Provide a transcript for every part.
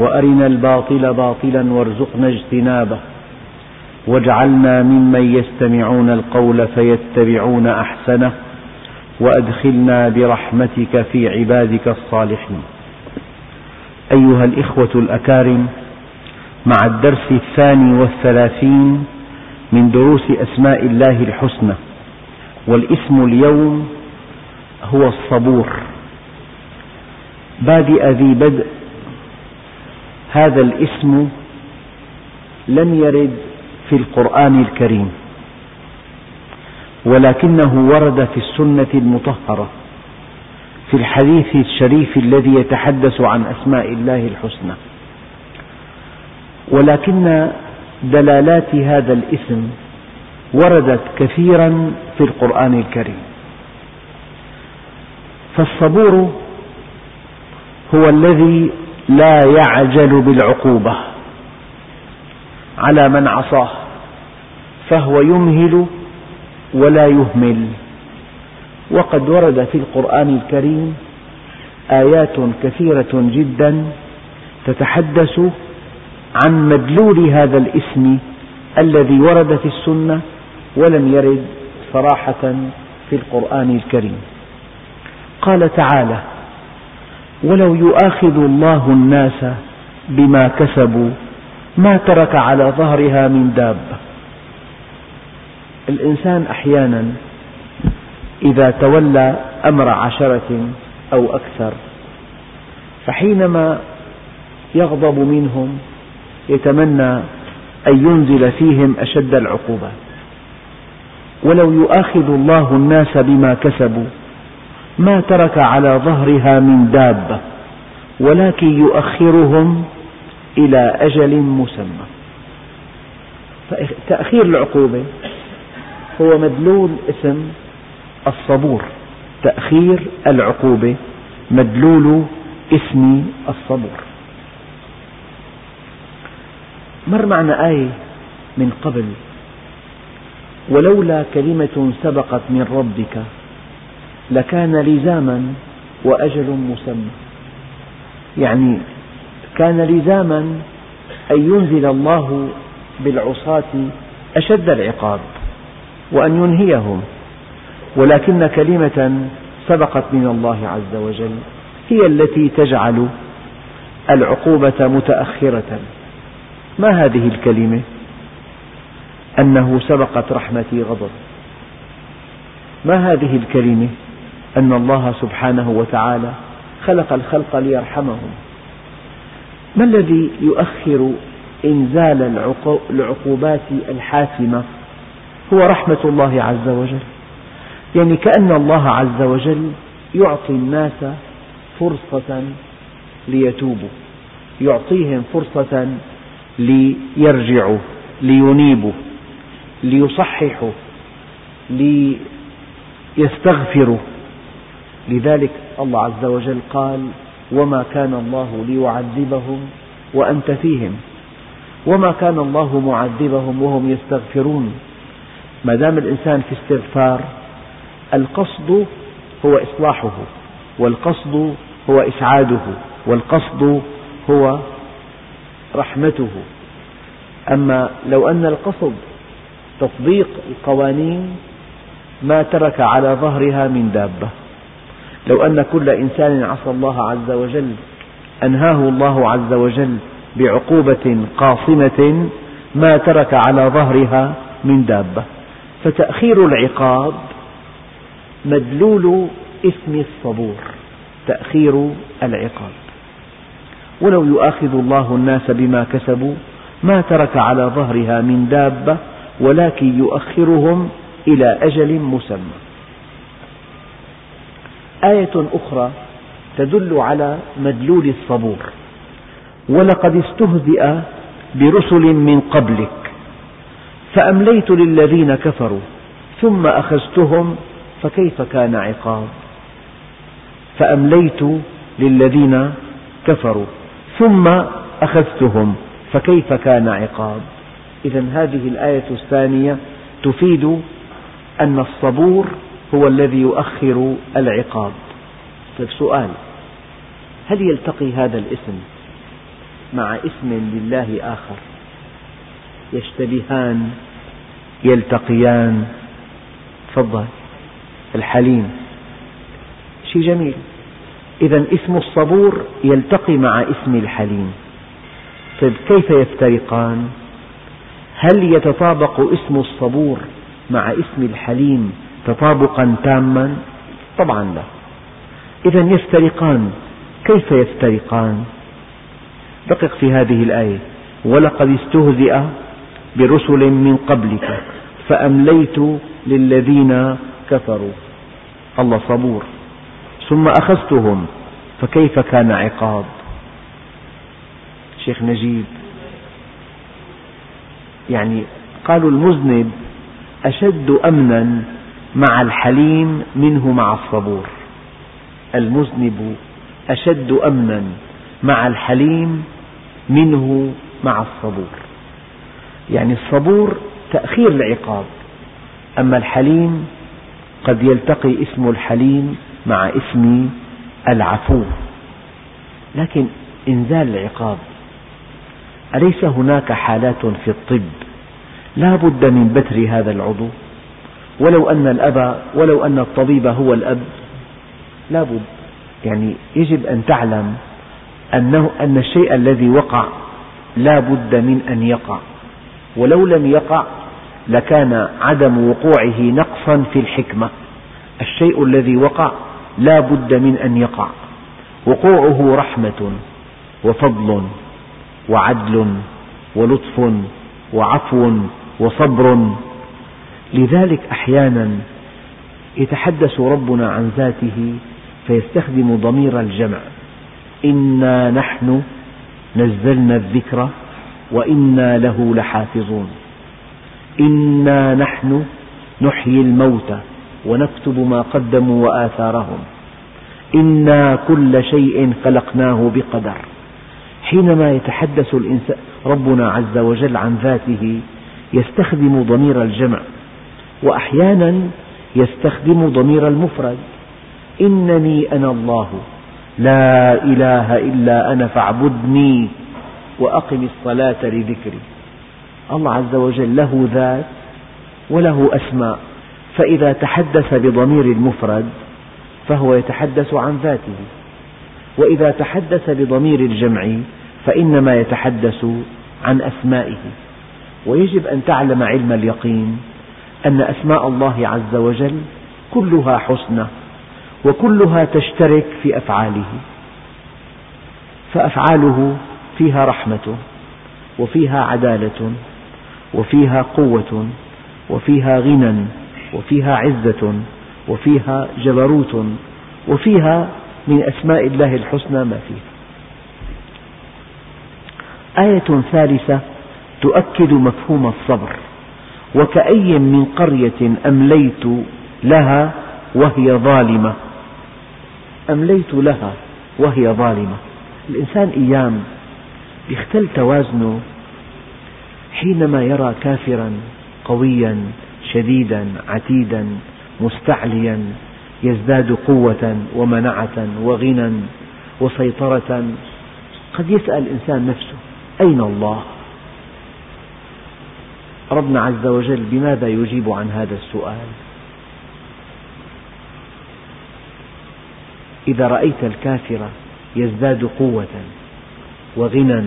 وأرنا الباطل باطلا وارزقنا اجتنابه. واجعلنا ممن يستمعون القول فيتبعون أحسنه وأدخلنا برحمتك في عبادك الصالحين. أيها الإخوة الأكارم مع الدرس الثاني والثلاثين من دروس أسماء الله الحسنى والاسم اليوم هو الصبور. بادئ ذي بدء هذا الاسم لم يرد في القرآن الكريم ولكنه ورد في السنة المطهرة في الحديث الشريف الذي يتحدث عن أسماء الله الحسنى. ولكن دلالات هذا الاسم وردت كثيرا في القرآن الكريم. فالصبور هو الذي لا يعجل بالعقوبة على من عصاه فهو يمهل ولا يهمل. وقد ورد في القرآن الكريم آيات كثيرة جدا تتحدث عن مدلول هذا الاسم الذي ورد في السنة ولم يرد صراحة في القرآن الكريم. قال تعالى ولو يؤاخذ الله الناس بما كسبوا ما ترك على ظهرها من دابة الإنسان أحيانا إذا تولى أمر عشرة أو أكثر فحينما يغضب منهم يتمنى أن ينزل فيهم أشد العقوبات. ولو يؤاخذ الله الناس بما كسبوا ما ترك على ظهرها من دابة ولكن يؤخرهم إلى أجل مسمى. تأخير العقوبة هو مدلول اسم الصبور. تأخير العقوبة مدلول اسم الصبور. مر معنا آية من قبل. ولولا كلمة سبقت من ربك لكان لزاما وأجل مسمى. يعني كان لزاما أن ينزل الله بالعصاة أشد العقاب وأن ينهيهم ولكن كلمة سبقت من الله عز وجل هي التي تجعل العقوبة متأخرة. ما هذه الكلمة؟ أنه سبقت رحمتي غضب. ما هذه الكلمة؟ أن الله سبحانه وتعالى خلق الخلق ليرحمهم. ما الذي يؤخر إنزال العقوبات الحاسمة؟ هو رحمة الله عز وجل. يعني كأن الله عز وجل يعطي الناس فرصة ليتوبوا يعطيهم فرصة ليرجعوا لينيبوا ليصححوا ليستغفروا. لذلك الله عز وجل قال وما كان الله ليعذبهم وأنت فيهم وما كان الله معذبهم وهم يستغفرون. ما دام الإنسان في استغفار القصد هو إصلاحه والقصد هو إسعاده والقصد هو رحمته. أما لو أن القصد تطبيق القوانين ما ترك على ظهرها من دابة. لو أن كل إنسان عصى الله عز وجل أنهاه الله عز وجل بعقوبة قاصمة ما ترك على ظهرها من دابة. فتأخير العقاب مدلول إثم الصبور تأخير العقاب. ولو يؤاخذ الله الناس بما كسبوا ما ترك على ظهرها من دابة ولكن يؤخرهم إلى أجل مسمى. آية أخرى تدل على مدلول الصبور. ولقد استهزئ برسل من قبلك فأمليت للذين كفروا ثم أخذتهم فكيف كان عقاب؟ فأمليت للذين كفروا ثم أخذتهم فكيف كان عقاب؟ إذا هذه الآية الثانية تفيد أن الصبور هو الذي يؤخر العقاب. طيب سؤال. هل يلتقي هذا الاسم مع اسم لله آخر؟ يشتبهان يلتقيان؟ تفضل. الحليم. شيء جميل. إذا اسم الصبور يلتقي مع اسم الحليم. طيب كيف يفترقان؟ هل يتطابق اسم الصبور مع اسم الحليم تطابقا تاما؟ طبعا لا. إذا يفترقان. كيف يفترقان؟ دقق في هذه الآية. ولقد استهزئ برسل من قبلك فأمليت للذين كفروا. الله صبور. ثم أخذتهم فكيف كان عقاب؟ شيخ نجيب. يعني قالوا المذنب أشد أمنا مع الحليم منه مع الصبور. المذنب أشد أمنا مع الحليم منه مع الصبور. يعني الصبور تأخير العقاب أما الحليم قد يلتقي اسم الحليم مع اسم العفو. لكن إنزال العقاب أليس هناك حالات في الطب لا بد من بتر هذا العضو؟ ولو أن الأب ولو أن الطبيب هو الأب لا بد يعني يجب أن تعلم أنه أن الشيء الذي وقع لا بد من أن يقع. ولو لم يقع لكان عدم وقوعه نقصا في الحكمة. الشيء الذي وقع لا بد من أن يقع. وقوعه رحمة وفضل وعدل ولطف وعفو وصبر لذلك أحيانا يتحدث ربنا عن ذاته فيستخدم ضمير الجمع. إنا نحن نزلنا الذكر وإنا له لحافظون. إنا نحن نحيي الموتى ونكتب ما قدموا وآثارهم. إنا كل شيء خلقناه بقدر. حينما يتحدث الإنسان ربنا عز وجل عن ذاته يستخدم ضمير الجمع. وأحيانا يستخدم ضمير المفرد. إنني أنا الله. لا إله إلا أنا فاعبدني وأقم الصلاة لذكري. الله عز وجل له ذات وله أسماء. فإذا تحدث بضمير المفرد فهو يتحدث عن ذاته. وإذا تحدث بضمير الجمع فإنما يتحدث عن أسمائه. ويجب أن تعلم علم اليقين أن أسماء الله عز وجل كلها حسنى وكلها تشترك في أفعاله فأفعاله فيها رحمة وفيها عدالة وفيها قوة وفيها غنى وفيها عزة وفيها جبروت وفيها من أسماء الله الحسنى ما فيها. آية ثالثة تؤكد مفهوم الصبر. وكأي من قرية أمليت لها وهي ظالمة. أمليت لها وهي ظالمة. الإنسان أيام يختل توازنه حينما يرى كافرا قويا شديدا عتيدا مستعليا يزداد قوة ومنعة وغنى وسيطرة. قد يسأل الإنسان نفسه أين الله؟ ربنا عز وجل بماذا يجيب عن هذا السؤال؟ إذا رأيت الكافر يزداد قوة وغنى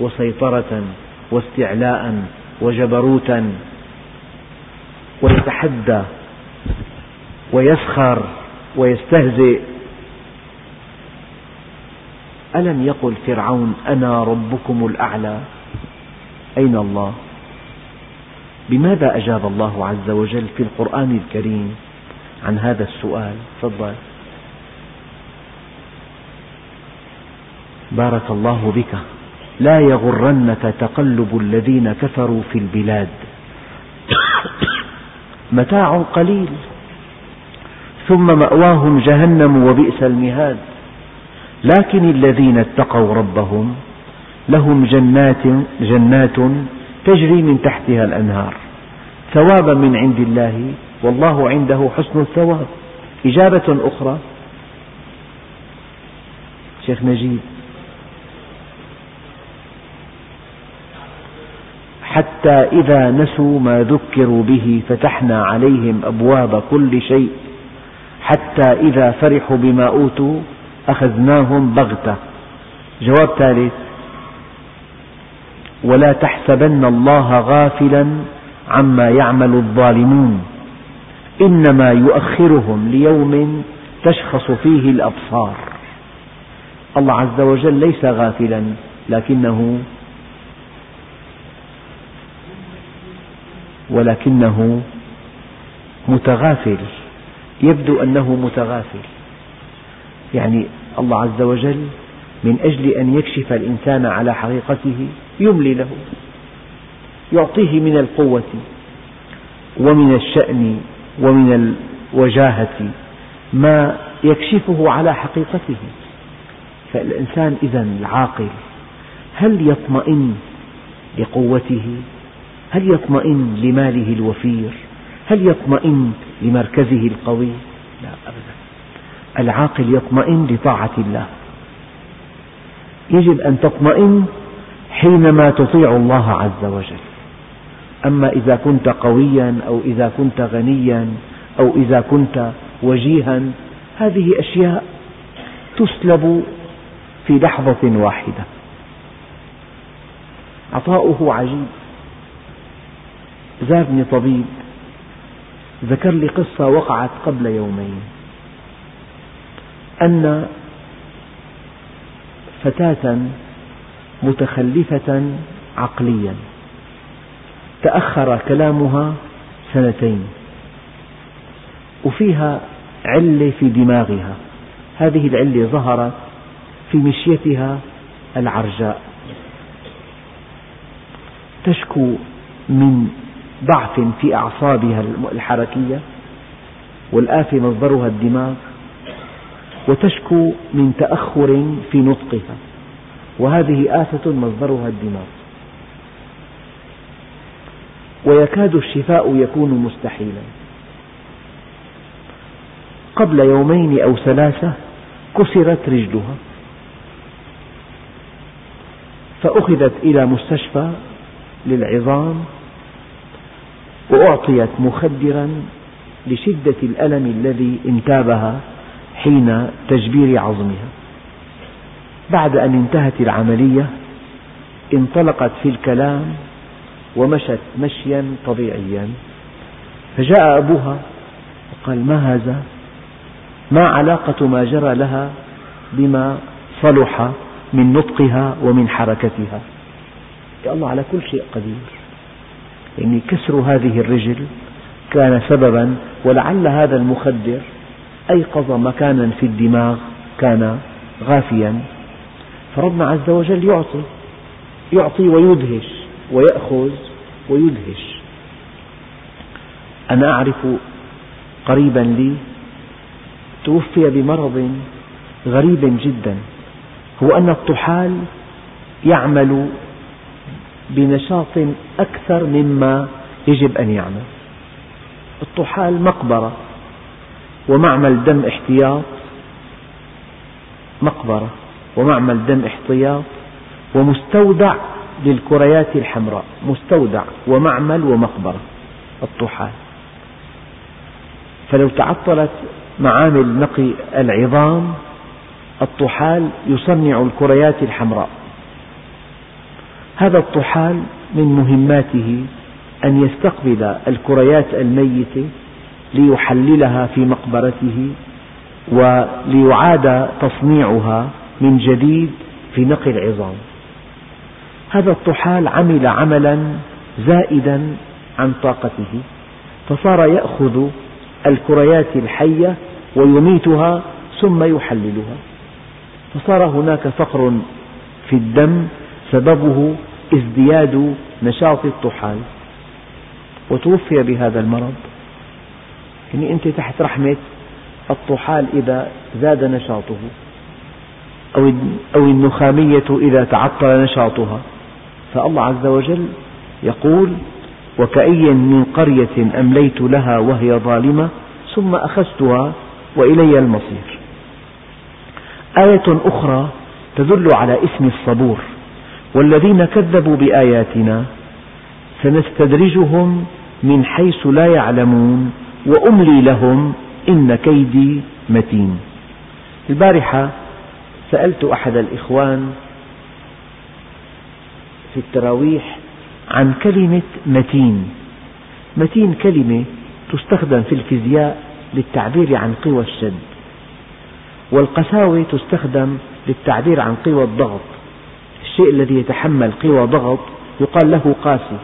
وسيطرة واستعلاء وجبروتا ويتحدى ويسخر ويستهزئ ألم يقل فرعون أنا ربكم الأعلى أين الله بماذا أجاب الله عز وجل في القرآن الكريم عن هذا السؤال؟ تفضل. بارك الله بك. لا يغرنك تقلب الذين كفروا في البلاد. متاع قليل. ثم مأواهم جهنم وبئس المهاد. لكن الذين اتقوا ربهم لهم جنات جنات تجري من تحتها الأنهار. ثوابا من عند الله والله عنده حسن الثواب. إجابة أخرى؟ شيخ نجيب. حتى إذا نسوا ما ذكروا به فتحنا عليهم أبواب كل شيء. حتى إذا فرحوا بما أوتوا أخذناهم بغتة. جواب ثالث. ولا تحسبن الله غافلا عما يعمل الظالمون. إنما يؤخرهم ليوم تشخص فيه الأبصار. الله عز وجل ليس غافلا لكنه ولكنه متغافل. يبدو أنه متغافل. يعني الله عز وجل من أجل أن يكشف الإنسان على حقيقته يملي له يعطيه من القوة ومن الشأن ومن الوجاهة ما يكشفه على حقيقته. فالإنسان إذا العاقل هل يطمئن لقوته؟ هل يطمئن لماله الوفير؟ هل يطمئن لمركزه القوي؟ لا أبدا. العاقل يطمئن لطاعة الله. يجب أن تطمئن حينما تطيع الله عز وجل. أما إذا كنت قويا أو إذا كنت غنيا أو إذا كنت وجيها هذه أشياء تسلب في لحظة واحدة. عطاؤه عجيب. زارني طبيب ذكر لي قصة وقعت قبل يومين. أن فتاة متخلفة عقليا. تأخر كلامها سنتين. وفيها علة في دماغها. هذه العلة ظهرت في مشيتها العرجاء. تشكو من ضعف في أعصابها الحركية والآفة مصدرها الدماغ وتشكو من تأخر في نطقها. وهذه آفة مصدرها الدماغ. ويكاد الشفاء يكون مستحيلا. قبل يومين أو ثلاثة كسرت رجلها. فأخذت إلى مستشفى للعظام وأعطيت مخدرا لشدة الألم الذي انتابها حين تجبير عظمها. بعد أن انتهت العملية انطلقت في الكلام ومشت مشيا طبيعيا. فجاء أبوها وقال ما هذا؟ ما علاقة ما جرى لها بما صلح من نطقها ومن حركتها؟ يا الله على كل شيء قدير. يعني كسر هذه الرجل كان سببا ولعل هذا المخدر أيقظ مكانا في الدماغ كان غافيا. فربنا عز وجل يعطي يعطي ويدهش ويأخذ ويدهش. أنا أعرف قريبا لي توفي بمرض غريب جدا هو أن الطحال يعمل بنشاط أكثر مما يجب أن يعمل. الطحال مقبرة ومعمل دم احتياط مقبرة. ومعمل دم احتياط ومستودع للكريات الحمراء مستودع ومعمل ومقبرة الطحال. فلو تعطلت معامل نقي العظام الطحال يصنع الكريات الحمراء. هذا الطحال من مهماته أن يستقبل الكريات الميتة ليحللها في مقبرته وليعاد تصنيعها من جديد في نقي العظام. هذا الطحال عمل عملا زائدا عن طاقته فصار يأخذ الكريات الحية ويميتها ثم يحللها. فصار هناك فقر في الدم سببه ازدياد نشاط الطحال. وتوفي بهذا المرض. يعني أنت تحت رحمة الطحال إذا زاد نشاطه. أو النخامية إذا تعطل نشاطها. فالله عز وجل يقول وكأي من قرية أمليت لها وهي ظالمة ثم أخذتها وإلي المصير. آية أخرى تدل على اسم الصبور والذين كذبوا بآياتنا سنستدرجهم من حيث لا يعلمون وأملي لهم إن كيدي متين. البارحة سألت أحد الإخوان في التراويح عن كلمة متين. متين كلمة تستخدم في الفيزياء للتعبير عن قوى الشد والقساوة تستخدم للتعبير عن قوى الضغط. الشيء الذي يتحمل قوى ضغط يقال له قاسي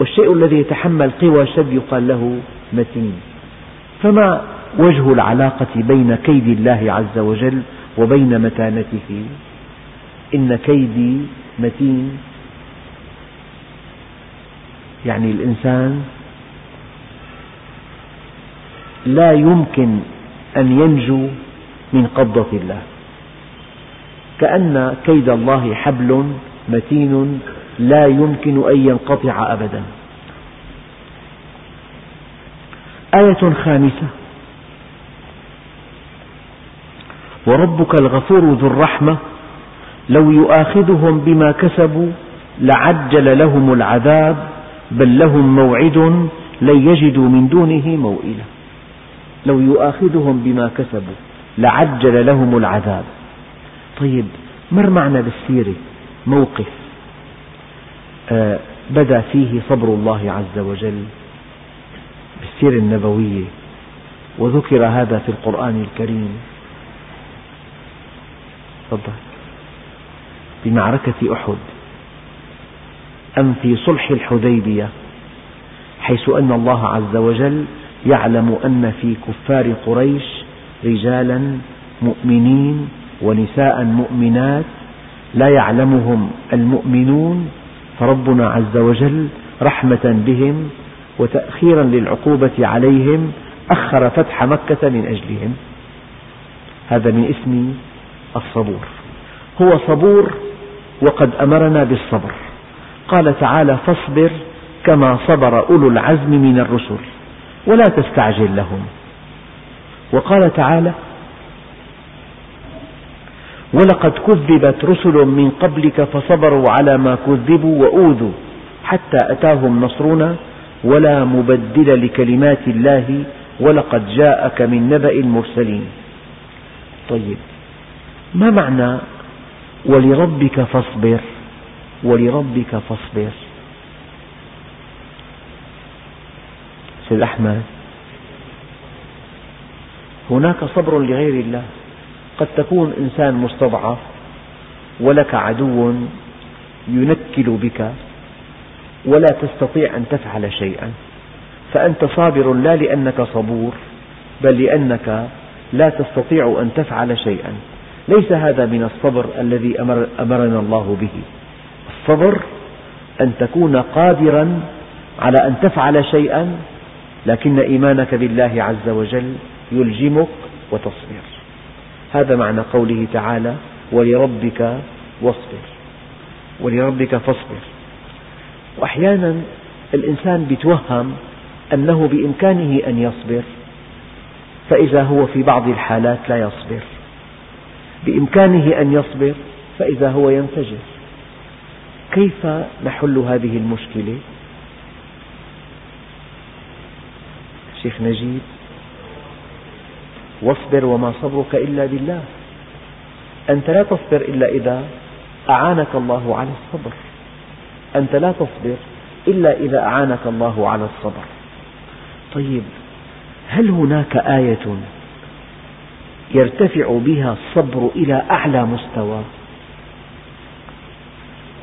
والشيء الذي يتحمل قوى شد يقال له متين. فما وجه العلاقة بين كيد الله عز وجل وبين متانته. إن كيدي متين. يعني الإنسان لا يمكن أن ينجو من قبضة الله. كأن كيد الله حبل متين لا يمكن أن ينقطع أبدا. آية خامسة. وربك الغفور ذو الرحمة لو يؤاخذهم بما كسبوا لعجل لهم العذاب بل لهم موعد لن يجدوا من دونه موئلا. لو يؤاخذهم بما كسبوا لعجل لهم العذاب. طيب مر معنا بالسيرة موقف. آه بدا فيه صبر الله عز وجل بالسيرة النبوية وذكر هذا في القرآن الكريم. تفضل. بمعركة أحد. أم في صلح الحديبية حيث أن الله عز وجل يعلم أن في كفار قريش رجالا مؤمنين ونساء مؤمنات لا يعلمهم المؤمنون فربنا عز وجل رحمة بهم وتأخيرا للعقوبة عليهم أخر فتح مكة من أجلهم. هذا من اسم الصبور. هو صبور وقد أمرنا بالصبر. قال تعالى فاصبر كما صبر أولو العزم من الرسل ولا تستعجل لهم. وقال تعالى ولقد كذبت رسل من قبلك فصبروا على ما كذبوا وأوذوا حتى أتاهم نصرنا ولا مبدل لكلمات الله ولقد جاءك من نبأ المرسلين. طيب. ما معنى ولربك فاصبر؟ ولربك فاصبر. سيد أحمد هناك صبر لغير الله. قد تكون إنسان مستضعف ولك عدو ينكل بك ولا تستطيع أن تفعل شيئا. فأنت صابر لا لأنك صبور بل لأنك لا تستطيع أن تفعل شيئا. ليس هذا من الصبر الذي أمر أمرنا الله به. الصبر أن تكون قادرا على أن تفعل شيئا لكن إيمانك بالله عز وجل يلجمك وتصبر. هذا معنى قوله تعالى ولربك واصبر ولربك فاصبر. وأحيانا الإنسان يتوهم أنه بإمكانه أن يصبر فإذا هو في بعض الحالات لا يصبر. بإمكانه أن يصبر فإذا هو ينفجر. كيف نحل هذه المشكلة؟ شيخ نجيب واصبر وما صبرك إلا بالله. أنت لا تصبر إلا إذا أعانك الله على الصبر. أنت لا تصبر إلا إذا أعانك الله على الصبر. طيب هل هناك آية يرتفع بها الصبر إلى أعلى مستوى.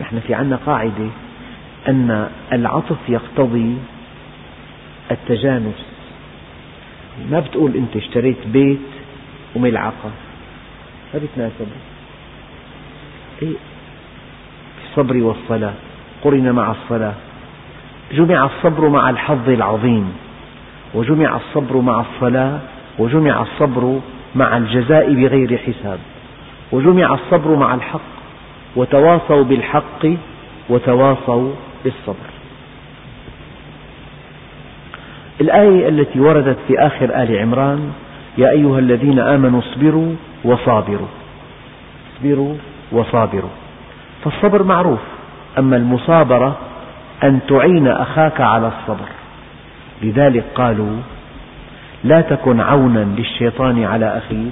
نحن في عنا قاعدة أن العطف يقتضي التجانس. ما بتقول أنت اشتريت بيت وملعقة ما بيتناسبوا إيه؟ الصبر والصلاة. قرن مع الصلاة. جمع الصبر مع الحظ العظيم. وجمع الصبر مع الصلاة. وجمع الصبر مع الجزاء بغير حساب وجمع الصبر مع الحق وتواصوا بالحق وتواصوا بالصبر. الآية التي وردت في آخر آل عمران يا أيها الذين آمنوا اصبروا وصابروا. اصبروا وصابروا. فالصبر معروف أما المصابرة أن تعين أخاك على الصبر. لذلك قالوا لا تكن عونا للشيطان على أخيك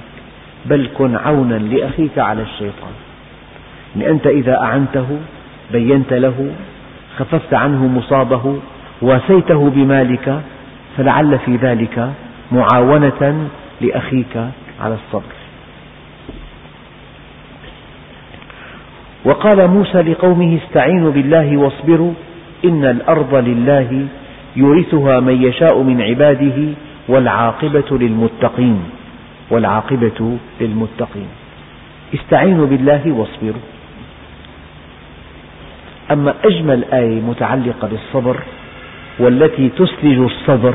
بل كن عونا لأخيك على الشيطان. يعني أنت إذا أعنته بينت له خففت عنه مصابه واسيته بمالك فلعل في ذلك معاونة لأخيك على الصبر. وقال موسى لقومه استعينوا بالله واصبروا إن الأرض لله يورثها من يشاء من عباده والعاقبة للمتقين والعاقبة للمتقين. استعينوا بالله واصبروا. أما أجمل آية متعلقة بالصبر والتي تسلج الصدر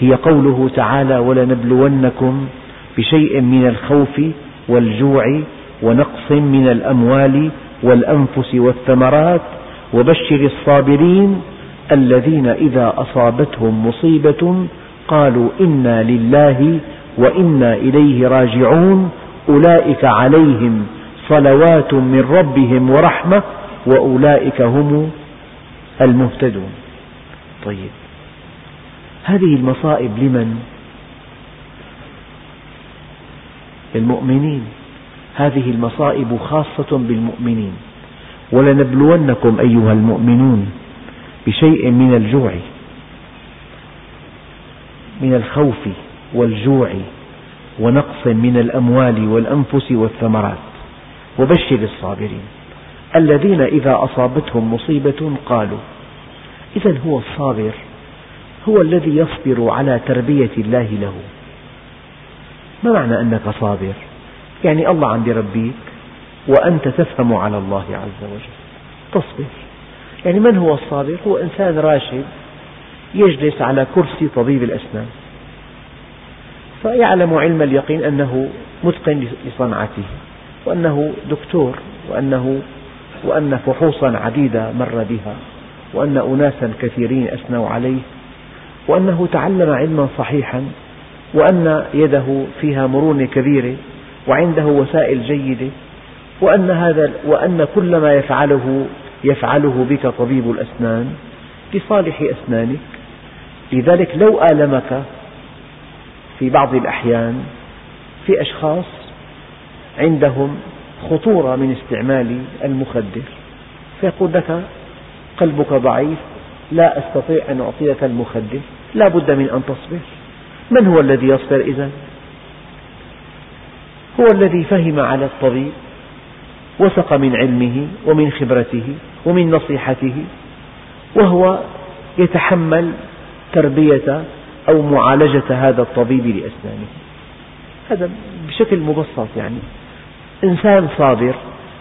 هي قوله تعالى ولنبلونكم بشيء من الخوف والجوع ونقص من الأموال والأنفس والثمرات وبشر الصابرين الذين إذا أصابتهم مصيبة قالوا إنا لله وإنا إليه راجعون أولئك عليهم صلوات من ربهم ورحمة وأولئك هم المهتدون. طيب هذه المصائب لمن؟ للمؤمنين. هذه المصائب خاصة بالمؤمنين. ولنبلونكم أيها المؤمنون بشيء من الجوع. من الخوف والجوع ونقص من الأموال والأنفس والثمرات. وبشر الصابرين. الذين إذا أصابتهم مصيبة قالوا إذا هو الصابر هو الذي يصبر على تربية الله له. ما معنى أنك صابر؟ يعني الله عم يربيك وأنت تفهم على الله عز وجل. تصبر. يعني من هو الصابر؟ هو إنسان راشد يجلس على كرسي طبيب الأسنان. فيعلم علم اليقين أنه متقن لصنعته وأنه دكتور وأنه وأن فحوصا عديدة مر بها وأن أناسا كثيرين أثنوا عليه وأنه تعلم علما صحيحا وأن يده فيها مرونة كبيرة وعنده وسائل جيدة وأن هذا وأن كل ما يفعله يفعله بك طبيب الأسنان لصالح أسنانك. لذلك لو آلمك في بعض الأحيان في أشخاص عندهم خطورة من استعمال المخدر فيقول لك قلبك ضعيف لا أستطيع أن أعطيك المخدر لا بد من أن تصبر. من هو الذي يصبر إذا هو الذي فهم على الطبيب وثق من علمه ومن خبرته ومن نصيحته وهو يتحمل تربية أو معالجة هذا الطبيب لأسنانه. هذا بشكل مبسط يعني. إنسان صابر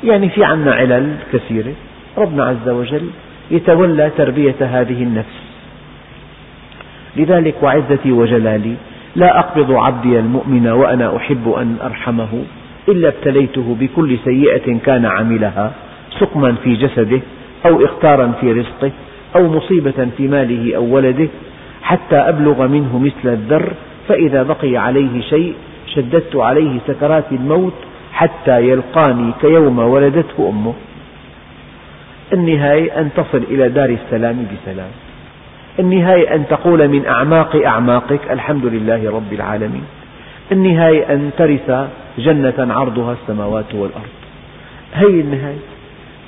يعني في عنا علل كثيرة ربنا عز وجل يتولى تربية هذه النفس. لذلك وعزتي وجلالي لا أقبض عبدي المؤمن وأنا أحب أن أرحمه إلا ابتليته بكل سيئة كان عملها سقما في جسده أو إختارا في رزقه أو مصيبة في ماله أو ولده حتى أبلغ منه مثل الذر فإذا بقي عليه شيء شددت عليه سكرات الموت حتى يلقاني كيوم ولدته أمه. النهاية أن تصل إلى دار السلام بسلام. النهاية أن تقول من أعماق أعماقك الحمد لله رب العالمين. النهاية أن ترث جنة عرضها السماوات والأرض. هذه النهاية.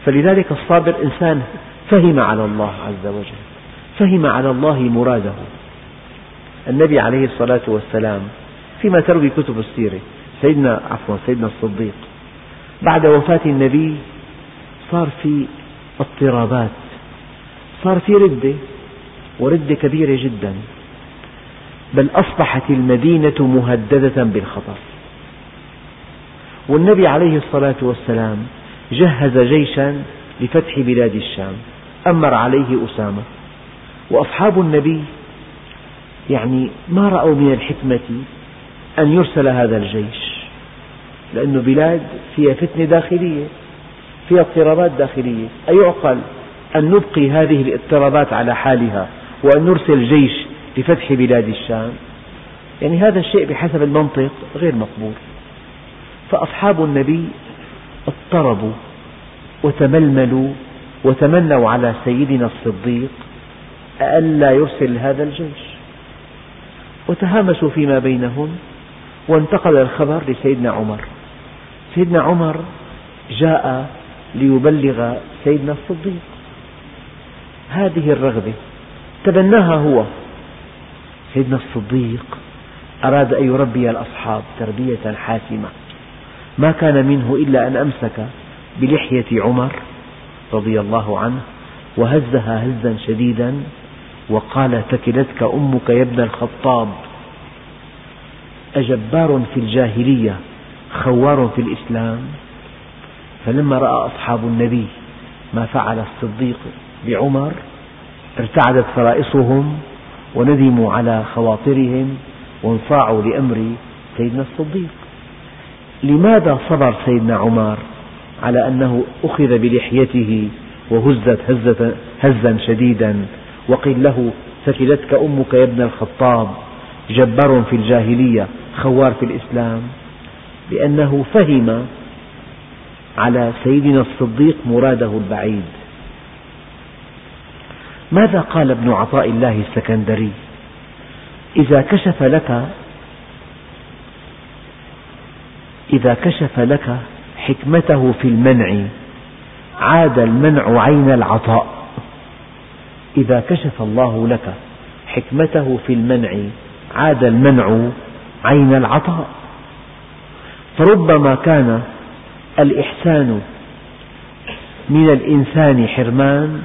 فلذلك الصابر إنسان فهم على الله عز وجل. فهم على الله مراده. النبي عليه الصلاة والسلام فيما تروي كتب السيرة سيدنا عفوا سيدنا الصديق بعد وفاة النبي صار في اضطرابات صار في ردة وردة كبيرة جدا بل أصبحت المدينة مهددة بالخطر. والنبي عليه الصلاة والسلام جهز جيشا لفتح بلاد الشام أمر عليه أسامة. وأصحاب النبي يعني ما رأوا من الحكمة أن يرسل هذا الجيش لأن بلاد فيها فتنة داخلية فيها اضطرابات داخلية. أيعقل أن نبقي هذه الاضطرابات على حالها وأن نرسل جيش لفتح بلاد الشام؟ يعني هذا الشيء بحسب المنطق غير مقبول. فأصحاب النبي اضطربوا وتململوا وتمنوا على سيدنا الصديق ألا يرسل هذا الجيش. وتهامسوا فيما بينهم وانتقل الخبر لسيدنا عمر. سيدنا عمر جاء ليبلغ سيدنا الصديق. هذه الرغبة تبناها هو. سيدنا الصديق أراد أن يربي الأصحاب تربية حاسمة. ما كان منه إلا أن أمسك بلحية عمر رضي الله عنه وهزها هزا شديدا وقال ثكلتك أمك يا ابن الخطاب أجبار في الجاهلية خوار في الإسلام؟ فلما رأى أصحاب النبي ما فعل الصديق بعمر ارتعدت فرائصهم وندموا على خواطرهم وانصاعوا لأمر سيدنا الصديق. لماذا صبر سيدنا عمر على أنه أخذ بلحيته وهزت هزة هزا شديدا؟ وقيل له ثكلتك أمك يا ابن الخطاب جبار في الجاهلية خوار في الإسلام. لأنه فهم على سيدنا الصديق مراده البعيد. ماذا قال ابن عطاء الله السكندري؟ إذا كشف لك إذا كشف لك حكمته في المنع عاد المنع عين العطاء. إذا كشف الله لك حكمته في المنع عاد المنع عين العطاء فربما كان الإحسان من الإنسان حرمان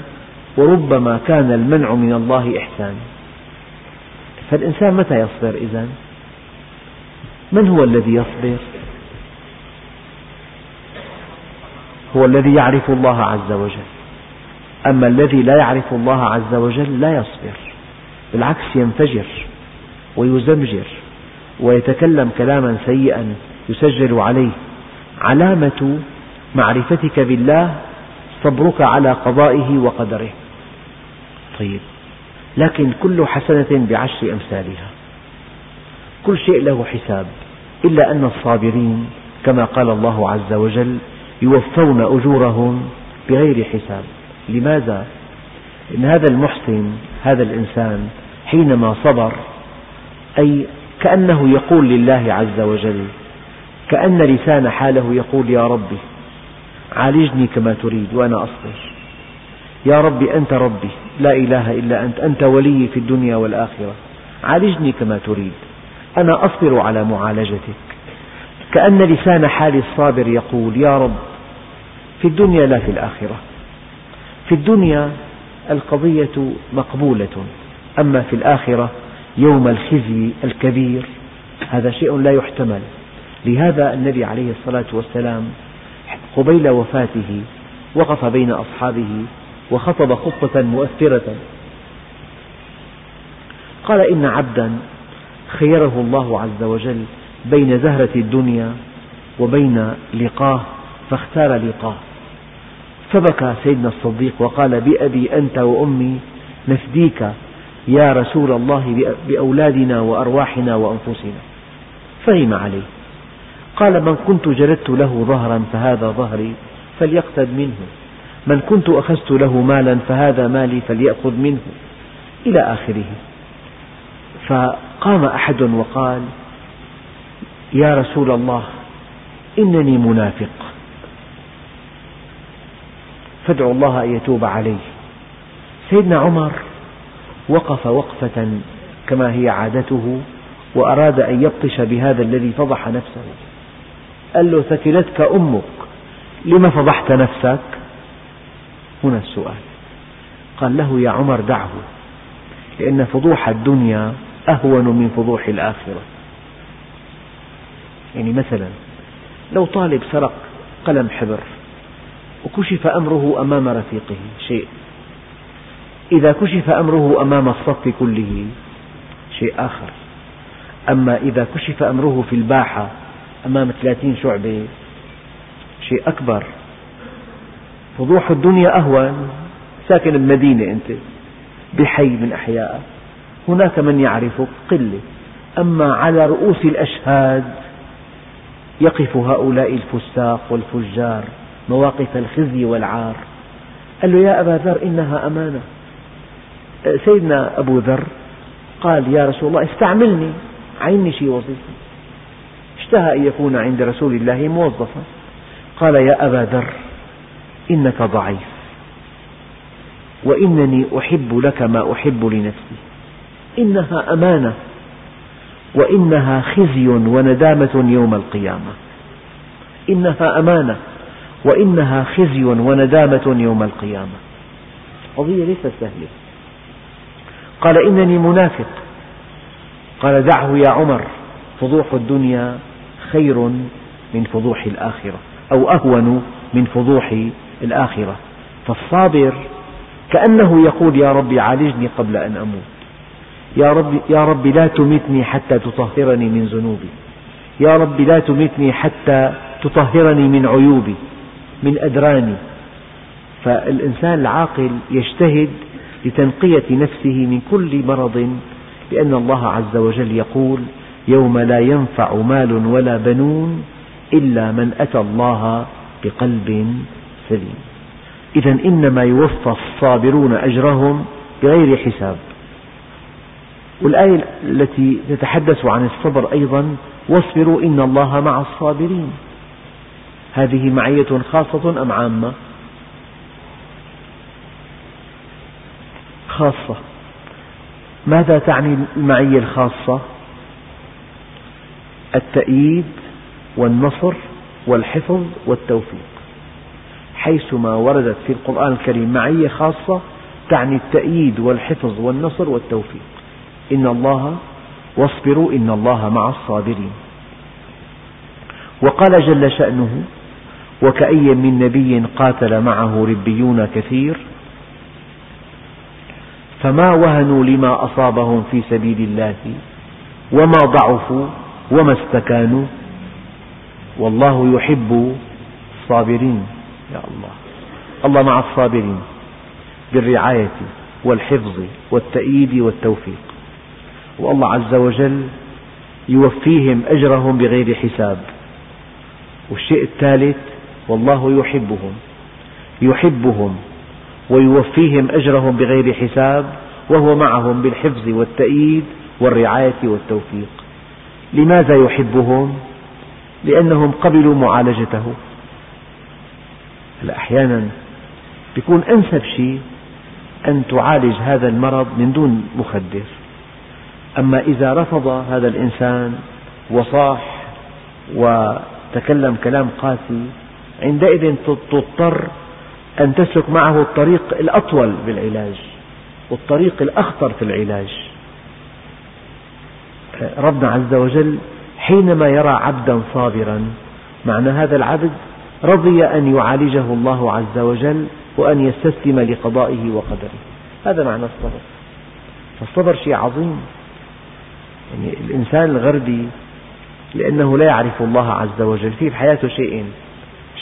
وربما كان المنع من الله إحسان فالإنسان متى يصبر إذن؟ من هو الذي يصبر؟ هو الذي يعرف الله عز وجل أما الذي لا يعرف الله عز وجل لا يصبر بالعكس ينفجر ويزمجر ويتكلم كلاما سيئا يسجل عليه. علامة معرفتك بالله صبرك على قضائه وقدره. طيب لكن كل حسنة بعشر أمثالها. كل شيء له حساب إلا أن الصابرين كما قال الله عز وجل يوفون أجورهم بغير حساب. لماذا؟ إن هذا المحسن هذا الإنسان حينما صبر أي كأنه يقول لله عز وجل كأن لسان حاله يقول يا ربي عالجني كما تريد وأنا أصبر. يا ربي أنت ربي لا إله إلا أنت أنت ولي في الدنيا والآخرة عالجني كما تريد أنا أصبر على معالجتك. كأن لسان حال الصابر يقول يا رب في الدنيا لا في الآخرة. في الدنيا القضية مقبولة أما في الآخرة يوم الخزي الكبير هذا شيء لا يحتمل. لهذا النبي عليه الصلاة والسلام قبيل وفاته وقف بين أصحابه وخطب خطبة مؤثرة. قال إن عبدا خيره الله عز وجل بين زهرة الدنيا وبين لقاه فاختار لقاه. فبكى سيدنا الصديق وقال بأبي أنت وأمي نفديك يا رسول الله بأولادنا وأرواحنا وأنفسنا. فهم عليه. قال من كنت جلدت له ظهرا فهذا ظهري فليقتد منه. من كنت أخذت له مالا فهذا مالي فليأخذ منه. إلى آخره. فقام أحد وقال يا رسول الله إنني منافق. فادعوا الله أن يتوب عليه. سيدنا عمر وقف وقفة كما هي عادته وأراد أن يبطش بهذا الذي فضح نفسه. قال له ثكلتك أمك لم فضحت نفسك؟ هنا السؤال. قال له يا عمر دعه لأن فضوح الدنيا أهون من فضوح الآخرة. يعني مثلا لو طالب سرق قلم حبر وكشف أمره أمام رفيقه. شيء. إذا كشف أمره أمام الصف كله شيء آخر. أما إذا كشف أمره في الباحة أمام ثلاثين شعبة شيء أكبر. فضوح الدنيا أهون. ساكن بمدينة أنت. بحي من أحيائها هناك من يعرفك قلة. أما على رؤوس الأشهاد يقف هؤلاء الفساق والفجار. مواقف الخزي والعار. قال له يا أبا ذر إنها أمانة. سيدنا أبو ذر قال يا رسول الله استعملني عيني شيء وظيفة. اشتهى أن يكون عند رسول الله موظفا. قال يا أبا ذر إنك ضعيف وإنني أحب لك ما أحب لنفسي. إنها أمانة وإنها خزي وندامة يوم القيامة. إنها أمانة وإنها خزي وندامة يوم القيامة. قضية ليست سهلة. قال إنني منافق. قال دعه يا عمر فضوح الدنيا خير من فضوح الآخرة أو أهون من فضوح الآخرة. فالصابر كأنه يقول يا رب عالجني قبل أن أموت. يا رب, يا رب لا تمتني حتى تطهرني من ذنوبي. يا رب لا تمتني حتى تطهرني من عيوبي. من أدراني فالإنسان العاقل يجتهد لتنقية نفسه من كل مرض لأن الله عز وجل يقول يوم لا ينفع مال ولا بنون إلا من أتى الله بقلب سليم. إذا إنما يوفى الصابرون أجرهم بغير حساب. والآية التي تتحدث عن الصبر أيضا واصبروا إن الله مع الصابرين. هذه معية خاصة أم عامة؟ خاصة ماذا تعني المعية الخاصة؟ التأييد والنصر والحفظ والتوفيق حيثما وردت في القرآن الكريم معية خاصة تعني التأييد والحفظ والنصر والتوفيق إن الله واصبروا إن الله مع الصابرين وقال جل شأنه وكأي من نبي قاتل معه ربيون كثير؟ فما وهنوا لما أصابهم في سبيل الله؟ وما ضعفوا؟ وما استكانوا؟ والله يحب الصابرين. يا الله الله مع الصابرين بالرعاية والحفظ والتأييد والتوفيق. والله عز وجل يوفيهم أجرهم بغير حساب. والشيء الثالث والله يحبهم يحبهم ويوفيهم أجرهم بغير حساب وهو معهم بالحفظ والتأييد والرعاية والتوفيق. لماذا يحبهم؟ لأنهم قبلوا معالجته. أحيانا يكون أنسب شيء أن تعالج هذا المرض من دون مخدر. أما إذا رفض هذا الإنسان وصاح وتكلم كلام قاسي عندئذ تضطر أن تسلك معه الطريق الأطول بالعلاج والطريق الأخطر في العلاج. ربنا عز وجل حينما يرى عبدا صابرا معنى هذا العبد رضي أن يعالجه الله عز وجل وأن يستسلم لقضائه وقدره. هذا معنى الصبر. فالصبر شيء عظيم. يعني الإنسان الغربي لأنه لا يعرف الله عز وجل في حياته شيئين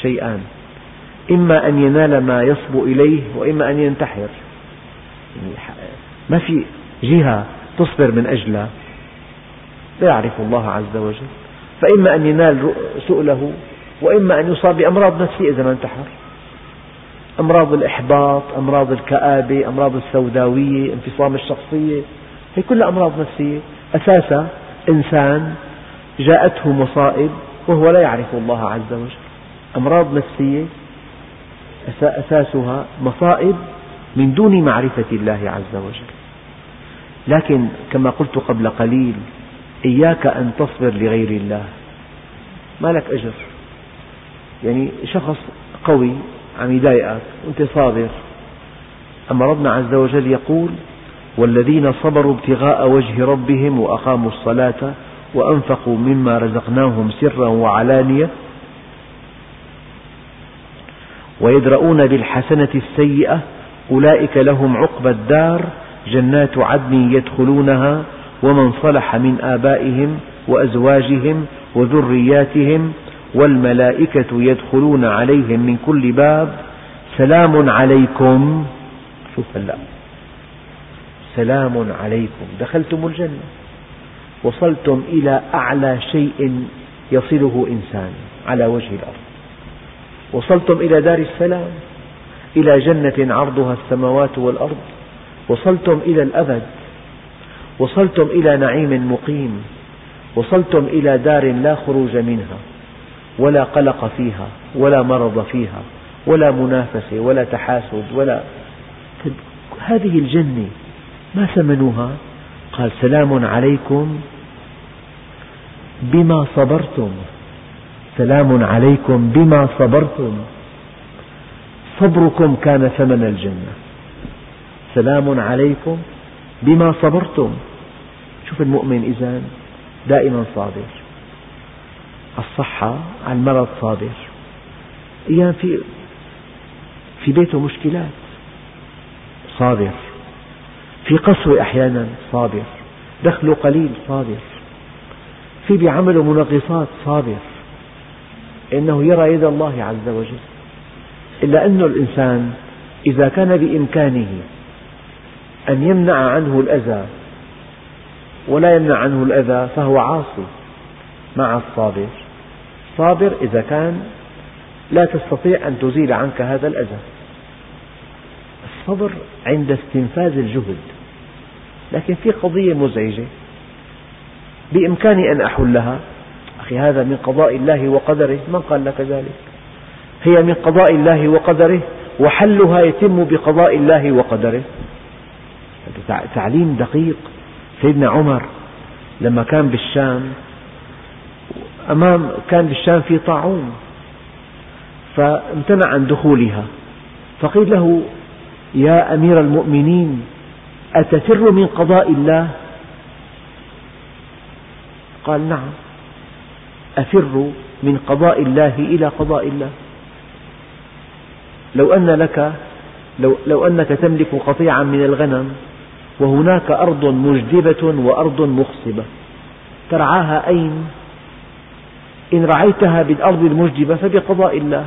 شيئان. إما أن ينال ما يصبو إليه وإما أن ينتحر. يعني ما في جهة تصبر من أجلها. لا يعرف الله عز وجل. فإما أن ينال سؤله وإما أن يصاب بأمراض نفسية إذا ما انتحر. أمراض الإحباط أمراض الكآبة أمراض السوداوية انفصام الشخصية. هي كلها أمراض نفسية. أساسا إنسان جاءته مصائب وهو لا يعرف الله عز وجل. أمراض نفسية أساسها مصائب من دون معرفة الله عز وجل. لكن كما قلت قبل قليل إياك أن تصبر لغير الله. ما لك أجر؟ يعني شخص قوي عم يضايقك وأنت صابر. أما ربنا عز وجل يقول والذين صبروا ابتغاء وجه ربهم وأقاموا الصلاة وأنفقوا مما رزقناهم سرا وعلانية ويدرؤون بالحسنة السيئة أولئك لهم عقبى الدار جنات عدن يدخلونها ومن صلح من آبائهم وأزواجهم وذرياتهم والملائكة يدخلون عليهم من كل باب. سلام عليكم. شوف هلا. سلام عليكم. دخلتم الجنة. وصلتم إلى أعلى شيء يصله إنسان على وجه الأرض. وصلتم إلى دار السلام إلى جنة عرضها السماوات والأرض وصلتم إلى الأبد وصلتم إلى نعيم مقيم وصلتم إلى دار لا خروج منها ولا قلق فيها ولا مرض فيها ولا منافسة ولا تحاسد ولا هذه الجنة ما ثمنها؟ قال سلام عليكم بما صبرتم سلام عليكم بما صبرتم. صبركم كان ثمن الجنة. سلام عليكم بما صبرتم. شوف المؤمن إذا دائما صابر. الصحة على المرض صابر. أيام في في بيته مشكلات صابر. في قسوة أحيانا صابر. دخله قليل صابر. في بعمله منغصات صابر. إنه يرى يد الله عز وجل. إلا أن الإنسان إذا كان بإمكانه أن يمنع عنه الأذى ولا يمنع عنه الأذى فهو عاصي مع الصابر. صابر إذا كان لا تستطيع أن تزيل عنك هذا الأذى. الصبر عند استنفاذ الجهد لكن في قضية مزعجة. بإمكاني أن أحلها أخي هذا من قضاء الله وقدره. من قال لك ذلك؟ هي من قضاء الله وقدره وحلها يتم بقضاء الله وقدره. تعليم دقيق. سيدنا عمر لما كان بالشام أمام كان بالشام في طاعون فامتنع عن دخولها فقيل له يا أمير المؤمنين أتفر من قضاء الله؟ قال نعم. أفر من قضاء الله إلى قضاء الله. لو أن لك لو, لو أنك تملك قطيعا من الغنم وهناك أرض مجدبة وأرض مخصبة ترعاها أين؟ إن رعيتها بالأرض المجدبة فبقضاء الله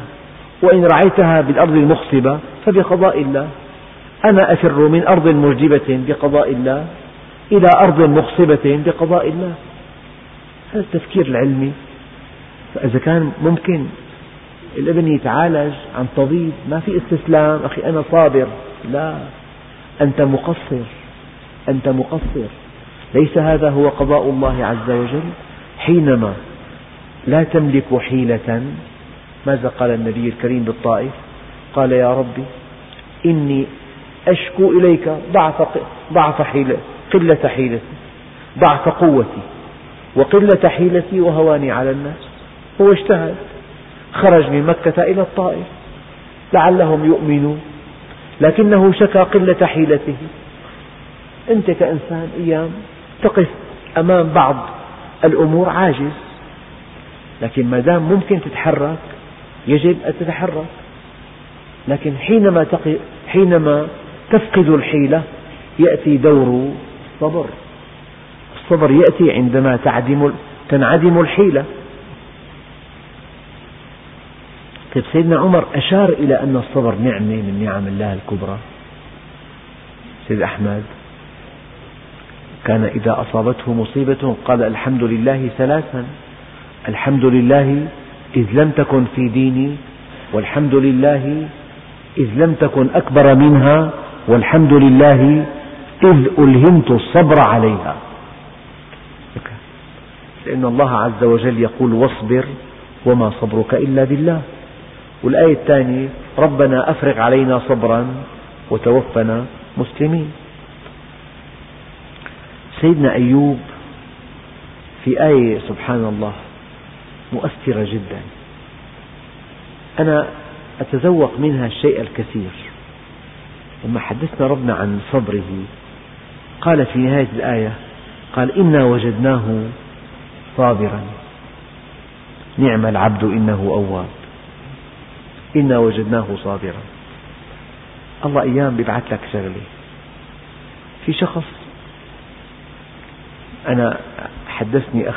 وإن رعيتها بالأرض المخصبة فبقضاء الله. أنا أفر من أرض مجدبة بقضاء الله إلى أرض مخصبة بقضاء الله. هذا التفكير العلمي. فإذا كان ممكن الابن يتعالج عن طبيب ما في استسلام. أخي أنا صابر. لا. أنت مقصر. أنت مقصر. ليس هذا هو قضاء الله عز وجل. حينما لا تملك حيلة ماذا قال النبي الكريم بالطائف؟ قال يا ربي إني أشكو إليك ضعف ضعف حيلة قلة حيلتي ضعف قوتي وقلة حيلتي وهواني على الناس. هو اجتهد. خرج من مكة إلى الطائف. لعلهم يؤمنوا لكنه شكى قلة حيلته. أنت كإنسان أيام تقف أمام بعض الأمور عاجز. لكن ما دام ممكن تتحرك يجب أن تتحرك. لكن حينما حينما تفقد الحيلة يأتي دور الصبر. الصبر يأتي عندما تعدم تنعدم الحيلة. طيب سيدنا عمر أشار إلى أن الصبر نعمة من نعم الله الكبرى. سيد أحمد كان إذا أصابته مصيبة قال الحمد لله ثلاثا الحمد لله إذ لم تكن في ديني والحمد لله إذ لم تكن أكبر منها والحمد لله إذ ألهمت الصبر عليها. لأن الله عز وجل يقول واصبر وما صبرك إلا بالله. والآية الثانية ربنا أفرغ علينا صبرا وتوفنا مسلمين. سيدنا أيوب في آية سبحان الله مؤثرة جدا. أنا أتذوق منها الشيء الكثير. لما حدثنا ربنا عن صبره قال في نهاية الآية قال إنا وجدناه صابرا. نعم العبد إنه أواب. إنا وجدناه صابرا. الله أيام بيبعث لك شغلة. في شخص أنا حدثني أخ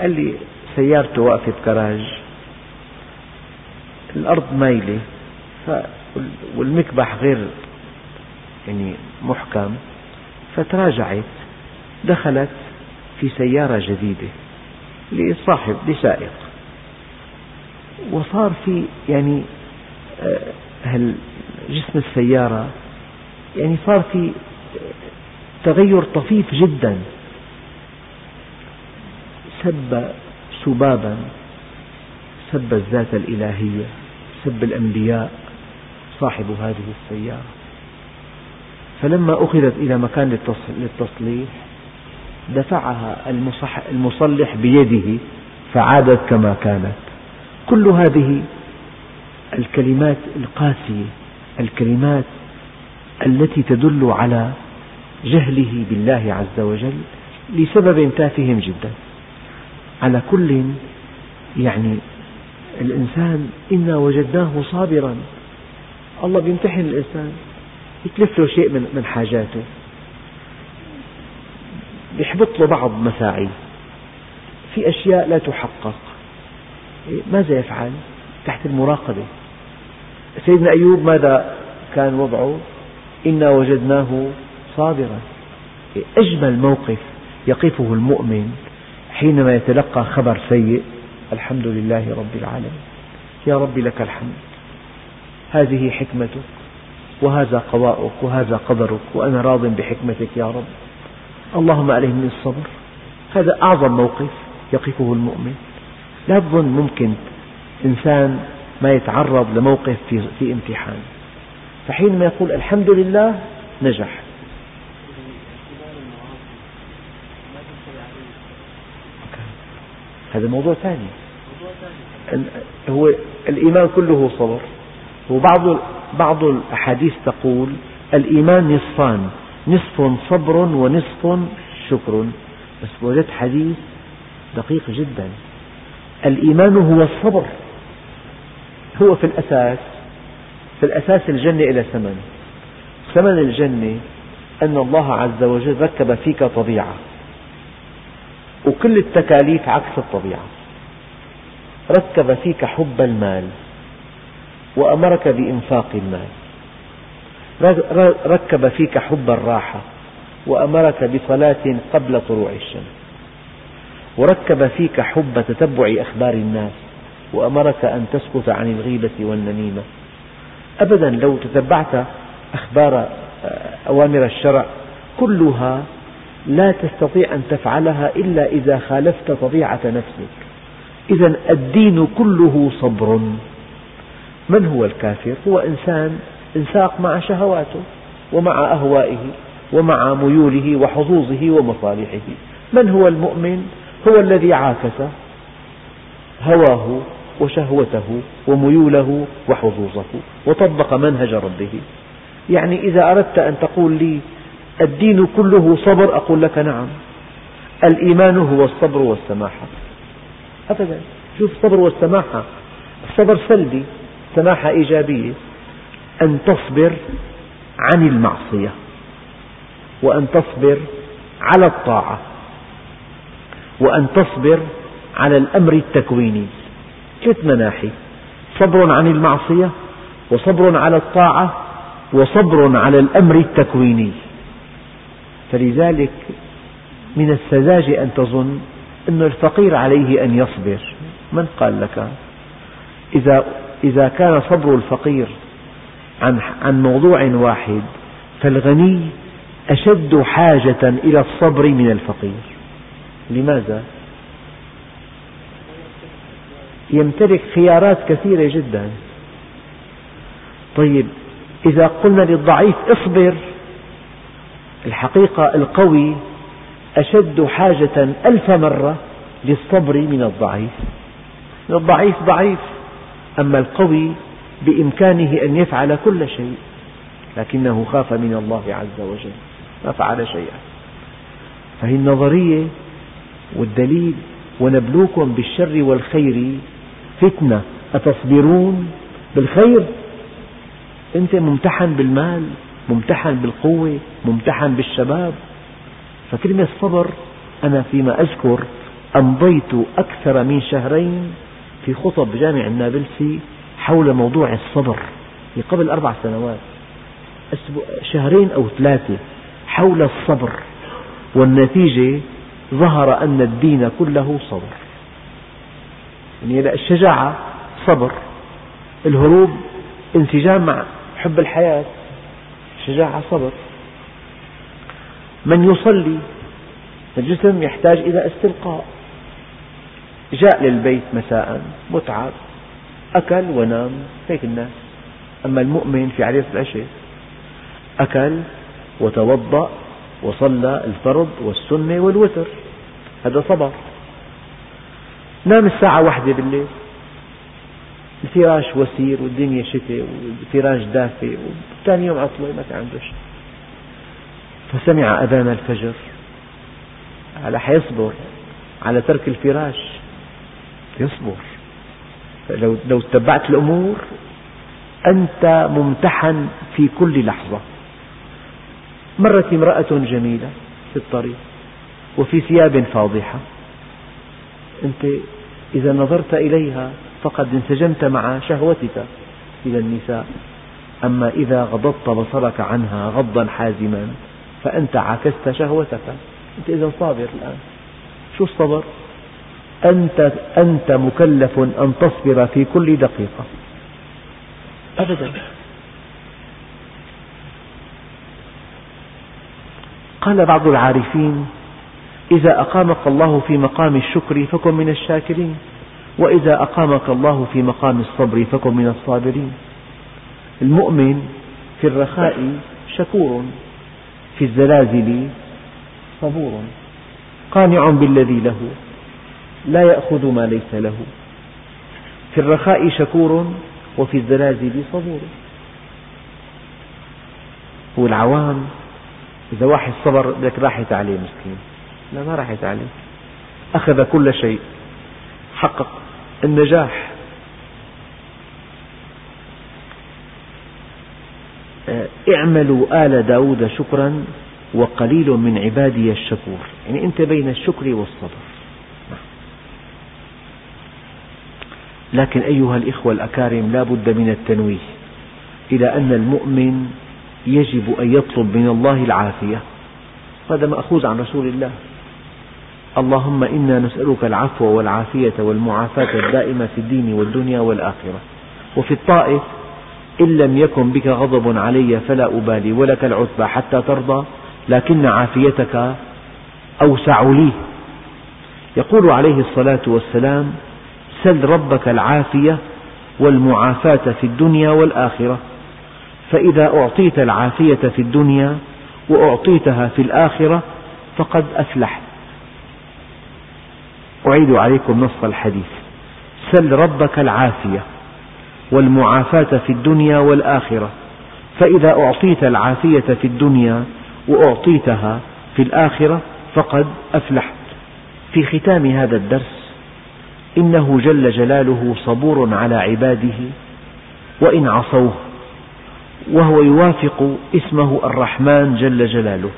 قال لي سيارته واقفة بكراج الأرض مايلة والمكبح غير يعني محكم فتراجعت دخلت في سيارة جديدة لصاحب لسائق وصار في يعني آه، جسم السيارة يعني صار في تغير طفيف جدا سب سبابا سب الذات الإلهية سب الأنبياء صاحب هذه السيارة. فلما أخذت إلى مكان للتصليح دفعها المصلح بيده فعادت كما كانت. كل هذه الكلمات القاسية الكلمات التي تدل على جهله بالله عز وجل لسبب تافه جدا. على كل يعني الإنسان إنا وجدناه صابرا الله بيمتحن الإنسان يتلف له شيء من حاجاته. يحبط له بعض مساعيه في أشياء لا تحقق. ماذا يفعل؟ تحت المراقبة؟ سيدنا أيوب ماذا كان وضعه؟ إنا وجدناه صابرا. أجمل موقف يقفه المؤمن حينما يتلقى خبر سيء الحمد لله رب العالمين. يا رب لك الحمد. هذه حكمتك وهذا قضاؤك وهذا قدرك وأنا راض بحكمتك يا رب. اللهم ألهمني الصبر هذا أعظم موقف يقفه المؤمن. لا تظن ممكن إنسان ما يتعرض لموقف في, في امتحان. فحينما يقول الحمد لله نجح. هذا موضوع ثاني. هو الإيمان كله صبر. وبعض بعض الأحاديث تقول الإيمان نصفان نصف صبر ونصف شكر. بس وجدت حديث دقيق جدا. الإيمان هو الصبر. هو في الأساس في الأساس الجنة إلى ثمن. ثمن الجنة أن الله عز وجل ركب فيك طبيعة. وكل التكاليف عكس الطبيعة. ركب فيك حب المال وأمرك بإنفاق المال. ركب فيك حب الراحة وأمرك بصلاة قبل طلوع الشمس. وركب فيك حب تتبع أخبار الناس وأمرك أن تسكت عن الغيبة والنميمة أبدا لو تتبعت أخبار أوامر الشرع كلها لا تستطيع أن تفعلها إلا إذا خالفت طبيعة نفسك إذا الدين كله صبر من هو الكافر؟ هو إنسان إنساق مع شهواته ومع أهوائه ومع ميوله وحظوظه ومصالحه من هو المؤمن؟ هو الذي عاكس هواه وشهوته وميوله وحظوظه وطبق منهج ربه. يعني إذا أردت أن تقول لي الدين كله صبر أقول لك نعم. الإيمان هو الصبر والسماحة أبدا. شوف الصبر والسماحة الصبر سلبي سماحة إيجابية أن تصبر عن المعصية وأن تصبر على الطاعة. وأن تصبر على الأمر التكويني. ثلاث مناحي. صبر عن المعصية وصبر على الطاعة وصبر على الأمر التكويني. فلذلك من السذاجة أن تظن أن الفقير عليه أن يصبر. من قال لك؟ إذا, إذا كان صبر الفقير عن, عن موضوع واحد فالغني أشد حاجة إلى الصبر من الفقير. لماذا؟ يمتلك خيارات كثيرة جدا. طيب إذا قلنا للضعيف اصبر الحقيقة القوي أشد حاجة ألف مرة للصبر من الضعيف. الضعيف ضعيف أما القوي بإمكانه أن يفعل كل شيء لكنه خاف من الله عز وجل ما فعل شيئا. فهي النظرية والدليل ونبلوكم بالشر والخير فتنة. أتصبرون بالخير؟ أنت ممتحن بالمال ممتحن بالقوة ممتحن بالشباب. فكلمة صبر أنا فيما أذكر أمضيت أكثر من شهرين في خطب جامع النابلسي حول موضوع الصبر قبل أربع سنوات. شهرين أو ثلاثة حول الصبر والنتيجة ظهر أن الدين كله صبر. يعني الشجاعة صبر الهروب انسجام مع حب الحياة الشجاعة صبر. من يصلي الجسم يحتاج إلى استلقاء. جاء للبيت مساء متعب أكل ونام هيك الناس. أما المؤمن في عريس العشاء أكل وتوضأ وصلى الفرض والسنة والوتر. هذا صبر. نام الساعة واحدة بالليل. الفراش وسير والدنيا شتاء والفراش دافئ وثاني يوم عطلة ما في عنده شيء. فسمع أذان الفجر. على حيصبر على ترك الفراش يصبر. لو لو اتبعت الأمور أنت ممتحن في كل لحظة. مرت امرأة جميلة في الطريق. وفي ثياب فاضحة. أنت إذا نظرت إليها فقد انسجمت مع شهوتك. إلى النساء. أما إذا غضضت بصرك عنها غضا حازما فأنت عاكست شهوتك. أنت إذا صابر الآن. شو الصبر؟ أنت, أنت مكلف أن تصبر في كل دقيقة. أبدا. قال بعض العارفين إذا أقامك الله في مقام الشكر فكن من الشاكرين وإذا أقامك الله في مقام الصبر فكن من الصابرين. المؤمن في الرخاء شكور في الزلازل صبور. قانع بالذي له لا يأخذ ما ليس له. في الرخاء شكور وفي الزلازل صبور. والعوام إذا واحد صبر لك راحت عليه مسكين. لا ما راحت عليه أخذ كل شيء حقق النجاح. آه، اعملوا آل داود شكرا وقليل من عبادي الشكور. يعني أنت بين الشكر والصبر. لكن أيها الإخوة الأكارم لا بد من التنويه إلى أن المؤمن يجب أن يطلب من الله العافية. هذا مأخوذ عن رسول الله. اللهم إنا نسألك العفو والعافية والمعافاة الدائمة في الدين والدنيا والآخرة. وفي الطائف إن لم يكن بك غضب علي فلا أبالي ولك العتبى حتى ترضى لكن عافيتك أوسع لي. يقول عليه الصلاة والسلام سل ربك العافية والمعافاة في الدنيا والآخرة. فإذا أعطيت العافية في الدنيا وأعطيتها في الآخرة فقد أفلحت. أعيد عليكم نص الحديث. سل ربك العافية والمعافاة في الدنيا والآخرة. فإذا أعطيت العافية في الدنيا وأعطيتها في الآخرة فقد أفلحت. في ختام هذا الدرس إنه جل جلاله صبور على عباده وإن عصوه وهو يوافق اسمه الرحمن جل جلاله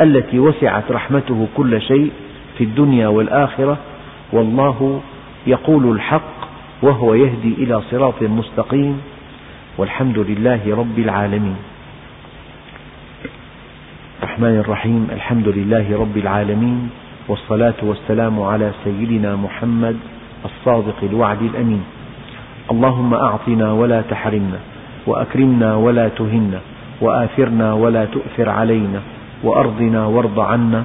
التي وسعت رحمته كل شيء في الدنيا والآخرة والله يقول الحق وهو يهدي إلى صراط مستقيم والحمد لله رب العالمين. الرحمن الرحيم الحمد لله رب العالمين والصلاة والسلام على سيدنا محمد الصادق الوعد الأمين. اللهم أعطنا ولا تحرمنا وأكرمنا ولا تهنا وآثرنا ولا تؤثر علينا وأرضنا وارض عنا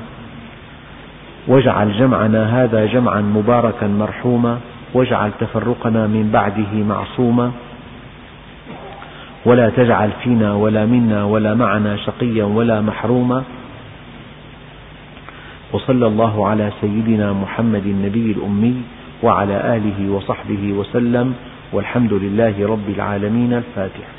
واجعل جمعنا هذا جمعا مباركا مرحوما واجعل تفرقنا من بعده معصوما. ولا تجعل فينا ولا منا ولا معنا شقيا ولا محروما. وصلى الله على سيدنا محمد النبي الأمي وعلى آله وصحبه وسلم والحمد لله رب العالمين الفاتحة